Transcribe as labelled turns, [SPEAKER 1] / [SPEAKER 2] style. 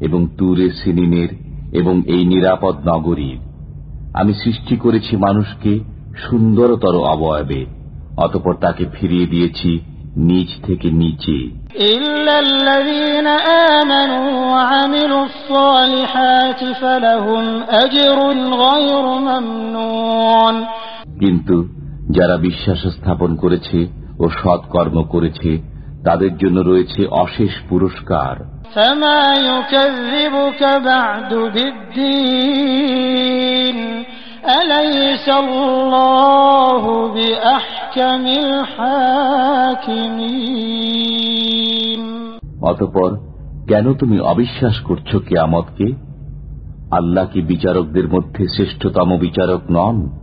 [SPEAKER 1] এবং তুরে সিনিনের এবং এই নিরাপদ নগরীর। আমি সৃষ্টি করেছি মানুষকে সুন্দরতর অবয়বে অতপর তাকে ফিরিয়ে দিয়েছি নিচ থেকে নিচে। কিন্তু যারা বিশ্বাস স্থাপন করেছে ও সৎকর্ম করেছে তাদের জন্য রয়েছে অশেষ পুরস্কার। অতপর কেন তুমি অবিশ্বাস করছ কে আমদকে আল্লাহ কি বিচারকদের মধ্যে শ্রেষ্ঠতম বিচারক নন?